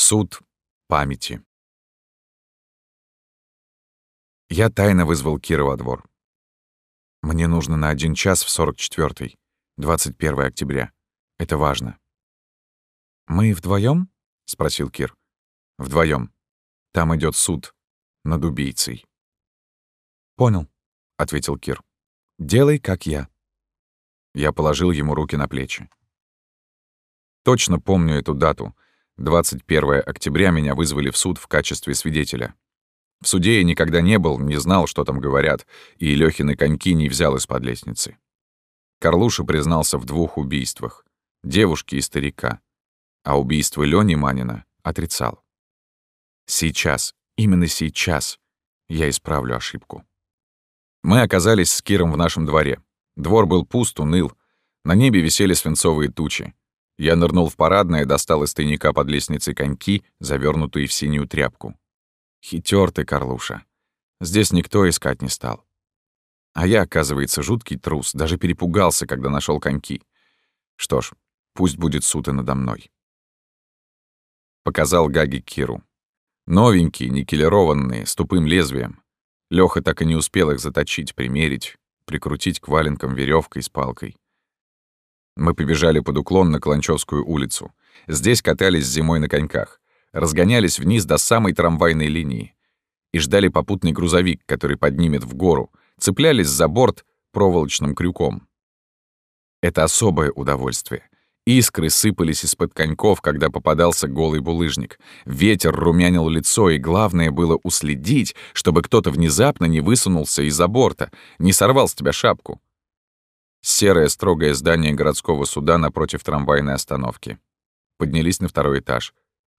Суд памяти. Я тайно вызвал Кира во двор. Мне нужно на один час в 44-й, 21 октября. Это важно. «Мы вдвоем? спросил Кир. Вдвоем. Там идет суд над убийцей. «Понял», — ответил Кир. «Делай, как я». Я положил ему руки на плечи. Точно помню эту дату. 21 октября меня вызвали в суд в качестве свидетеля. В суде я никогда не был, не знал, что там говорят, и Лёхины коньки не взял из-под лестницы. Карлуша признался в двух убийствах — девушки и старика, а убийство Лёни Манина отрицал. Сейчас, именно сейчас, я исправлю ошибку. Мы оказались с Киром в нашем дворе. Двор был пуст, уныл. На небе висели свинцовые тучи. Я нырнул в парадное, достал из тайника под лестницей коньки, завернутые в синюю тряпку. Хитер ты, Карлуша. Здесь никто искать не стал. А я, оказывается, жуткий трус, даже перепугался, когда нашел коньки. Что ж, пусть будет суд и надо мной. Показал Гаги Киру. Новенькие, никелированные, с тупым лезвием. Лёха так и не успел их заточить, примерить, прикрутить к валенкам веревкой с палкой. Мы побежали под уклон на Каланчевскую улицу. Здесь катались зимой на коньках, разгонялись вниз до самой трамвайной линии и ждали попутный грузовик, который поднимет в гору, цеплялись за борт проволочным крюком. Это особое удовольствие. Искры сыпались из-под коньков, когда попадался голый булыжник. Ветер румянил лицо, и главное было уследить, чтобы кто-то внезапно не высунулся из-за борта, не сорвал с тебя шапку. Серое строгое здание городского суда напротив трамвайной остановки. Поднялись на второй этаж.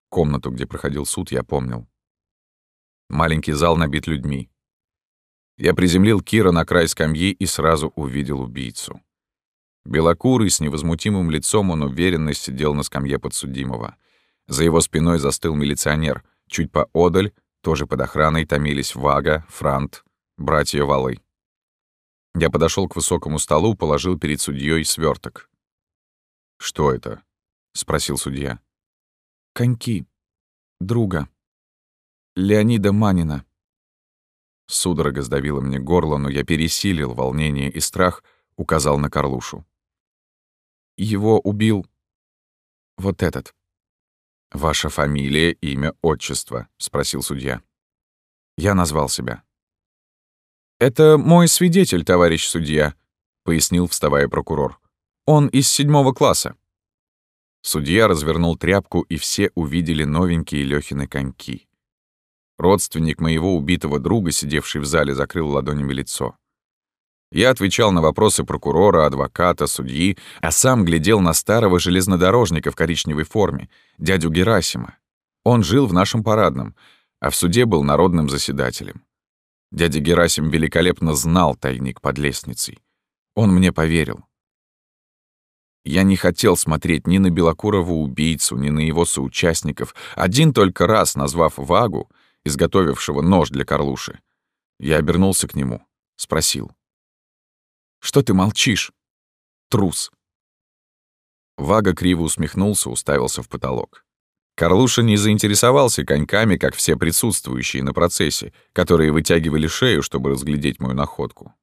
Комнату, где проходил суд, я помнил. Маленький зал набит людьми. Я приземлил Кира на край скамьи и сразу увидел убийцу. Белокурый, с невозмутимым лицом, он уверенно сидел на скамье подсудимого. За его спиной застыл милиционер. Чуть поодаль, тоже под охраной, томились Вага, Франт, братья Валы. Я подошел к высокому столу, положил перед судьей сверток. «Что это?» — спросил судья. «Коньки. Друга. Леонида Манина». Судорога сдавила мне горло, но я пересилил волнение и страх, указал на Карлушу. Его убил вот этот. «Ваша фамилия, имя, отчество?» — спросил судья. Я назвал себя. «Это мой свидетель, товарищ судья», — пояснил, вставая прокурор. «Он из седьмого класса». Судья развернул тряпку, и все увидели новенькие Лёхины коньки. Родственник моего убитого друга, сидевший в зале, закрыл ладонями лицо. Я отвечал на вопросы прокурора, адвоката, судьи, а сам глядел на старого железнодорожника в коричневой форме, дядю Герасима. Он жил в нашем парадном, а в суде был народным заседателем. Дядя Герасим великолепно знал тайник под лестницей. Он мне поверил. Я не хотел смотреть ни на Белокурову убийцу, ни на его соучастников, один только раз назвав Вагу, изготовившего нож для Карлуши. Я обернулся к нему, спросил. «Что ты молчишь? Трус!» Вага криво усмехнулся, уставился в потолок. Карлуша не заинтересовался коньками, как все присутствующие на процессе, которые вытягивали шею, чтобы разглядеть мою находку.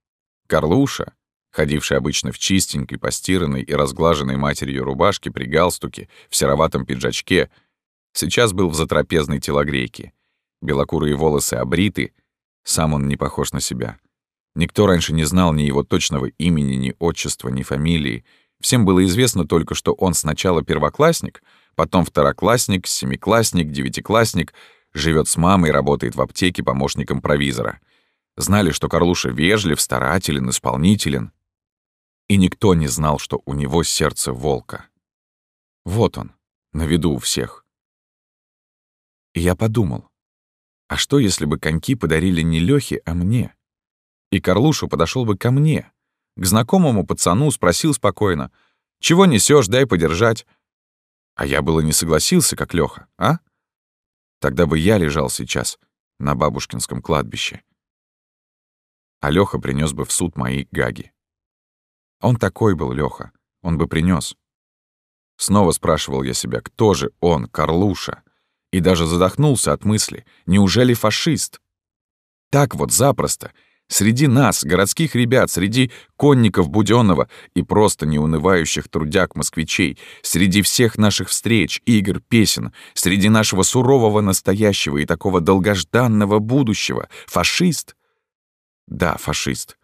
Карлуша, ходивший обычно в чистенькой, постиранной и разглаженной матерью рубашке при галстуке, в сероватом пиджачке, сейчас был в затрапезной телогрейке. Белокурые волосы обриты, сам он не похож на себя. Никто раньше не знал ни его точного имени, ни отчества, ни фамилии. Всем было известно только, что он сначала первоклассник — потом второклассник, семиклассник, девятиклассник, живет с мамой, работает в аптеке помощником провизора. Знали, что Карлуша вежлив, старателен, исполнителен. И никто не знал, что у него сердце волка. Вот он, на виду у всех. И я подумал, а что, если бы коньки подарили не Лёхе, а мне? И Карлуша подошел бы ко мне, к знакомому пацану, спросил спокойно, «Чего несешь, дай подержать». А я было не согласился, как Лёха, а? Тогда бы я лежал сейчас на бабушкинском кладбище. А Лёха принес бы в суд мои гаги. Он такой был, Лёха, он бы принес. Снова спрашивал я себя, кто же он, Карлуша? И даже задохнулся от мысли, неужели фашист? Так вот запросто, среди нас, городских ребят, среди конников Будённого и просто неунывающих трудяг-москвичей, среди всех наших встреч, игр, песен, среди нашего сурового настоящего и такого долгожданного будущего, фашист? Да, фашист.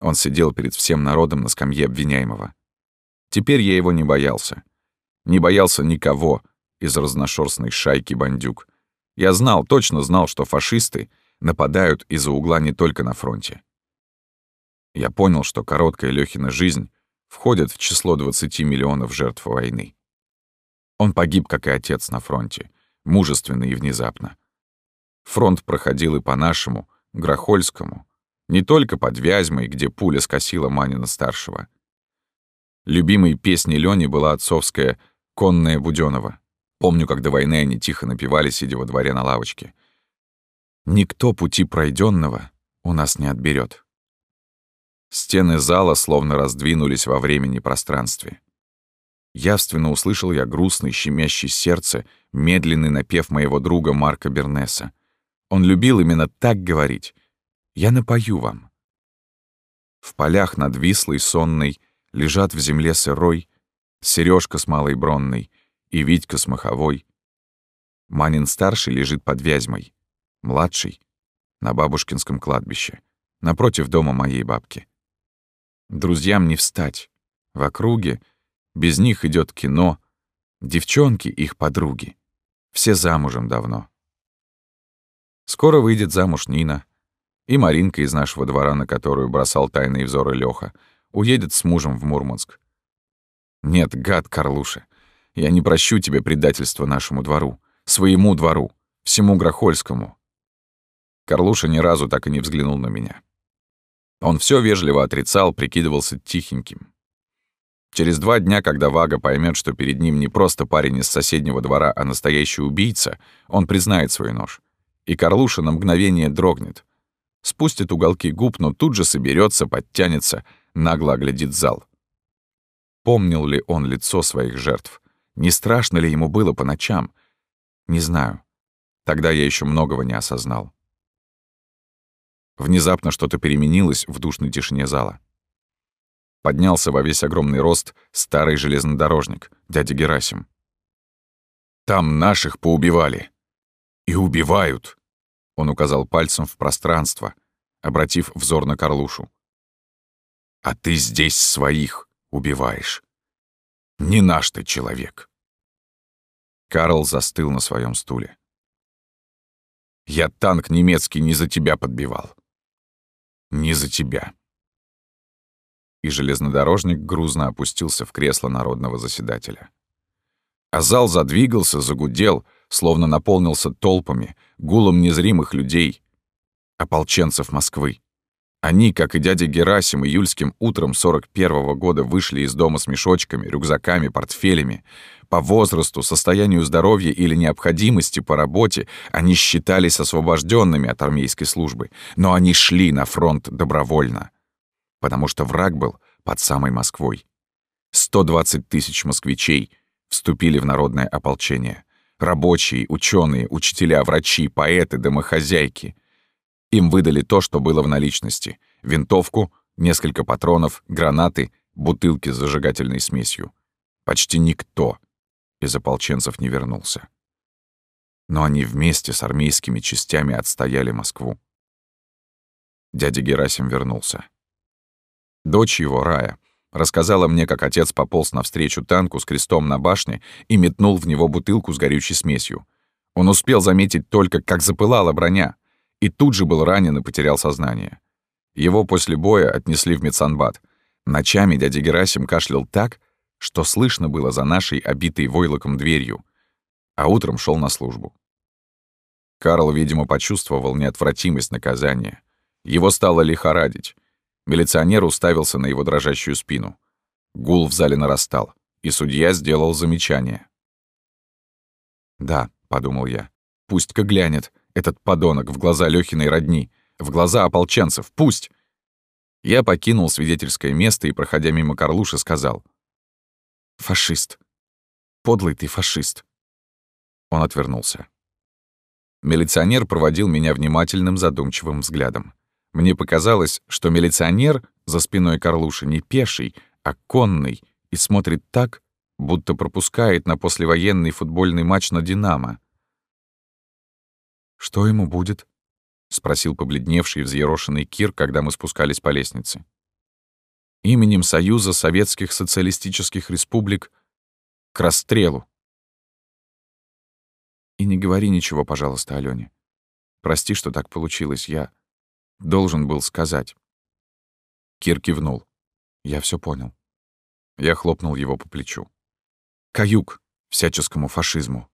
Он сидел перед всем народом на скамье обвиняемого. Теперь я его не боялся. Не боялся никого из разношерстной шайки бандюк. Я знал, точно знал, что фашисты нападают из-за угла не только на фронте. Я понял, что короткая Лёхина жизнь входит в число 20 миллионов жертв войны. Он погиб, как и отец на фронте, мужественно и внезапно. Фронт проходил и по нашему, Грохольскому, не только под Вязьмой, где пуля скосила Манина-старшего. Любимой песней Лёни была отцовская «Конная Будёнова». Помню, как до войны они тихо напевали, сидя во дворе на лавочке. «Никто пути пройденного у нас не отберет. Стены зала словно раздвинулись во времени и пространстве. Явственно услышал я грустный, щемящий сердце, медленный напев моего друга Марка Бернеса. Он любил именно так говорить. «Я напою вам». В полях над Вислой сонной лежат в земле сырой Сережка с малой бронной и Витька с маховой. Манин-старший лежит под Вязьмой, младший — на бабушкинском кладбище, напротив дома моей бабки. Друзьям не встать. В округе без них идет кино, девчонки — их подруги. Все замужем давно. Скоро выйдет замуж Нина, и Маринка из нашего двора, на которую бросал тайные взоры Лёха — уедет с мужем в Мурманск. Нет, гад Карлуша, я не прощу тебе предательство нашему двору, своему двору, всему Грохольскому. Карлуша ни разу так и не взглянул на меня. Он все вежливо отрицал, прикидывался тихеньким. Через два дня, когда Вага поймет, что перед ним не просто парень из соседнего двора, а настоящий убийца, он признает свой нож. И Карлуша на мгновение дрогнет. Спустит уголки губ, но тут же соберется, подтянется — нагло оглядит зал. Помнил ли он лицо своих жертв? Не страшно ли ему было по ночам? Не знаю. Тогда я еще многого не осознал. Внезапно что-то переменилось в душной тишине зала. Поднялся во весь огромный рост старый железнодорожник, дядя Герасим. «Там наших поубивали. И убивают!» Он указал пальцем в пространство, обратив взор на Карлушу. А ты здесь своих убиваешь. Не наш ты человек. Карл застыл на своем стуле. Я танк немецкий не за тебя подбивал. Не за тебя. И железнодорожник грузно опустился в кресло народного заседателя. А зал задвигался, загудел, словно наполнился толпами, гулом незримых людей, ополченцев Москвы. Они, как и дядя Герасим, июльским утром 41-го года вышли из дома с мешочками, рюкзаками, портфелями. По возрасту, состоянию здоровья или необходимости по работе они считались освобожденными от армейской службы, но они шли на фронт добровольно, потому что враг был под самой Москвой. 120 тысяч москвичей вступили в народное ополчение. Рабочие, ученые, учителя, врачи, поэты, домохозяйки — им выдали то, что было в наличности — винтовку, несколько патронов, гранаты, бутылки с зажигательной смесью. Почти никто из ополченцев не вернулся. Но они вместе с армейскими частями отстояли Москву. Дядя Герасим вернулся. Дочь его, Рая, рассказала мне, как отец пополз навстречу танку с крестом на башне и метнул в него бутылку с горючей смесью. Он успел заметить только, как запылала броня — и тут же был ранен и потерял сознание. Его после боя отнесли в медсанбат. Ночами дядя Герасим кашлял так, что слышно было за нашей обитой войлоком дверью, а утром шел на службу. Карл, видимо, почувствовал неотвратимость наказания. Его стало лихорадить. Милиционер уставился на его дрожащую спину. Гул в зале нарастал, и судья сделал замечание. «Да», — подумал я, — «пусть-ка глянет, этот подонок в глаза Лёхиной родни, в глаза ополченцев, пусть! Я покинул свидетельское место и, проходя мимо Карлуши, сказал. «Фашист. Подлый ты фашист». Он отвернулся. Милиционер проводил меня внимательным задумчивым взглядом. Мне показалось, что милиционер за спиной Карлуши не пеший, а конный, и смотрит так, будто пропускает на послевоенный футбольный матч на «Динамо». «Что ему будет?» — спросил побледневший и взъерошенный Кир, когда мы спускались по лестнице. «Именем Союза Советских Социалистических Республик к расстрелу». «И не говори ничего, пожалуйста, Алёне. Прости, что так получилось. Я должен был сказать». Кир кивнул. «Я все понял». Я хлопнул его по плечу. «Каюк всяческому фашизму».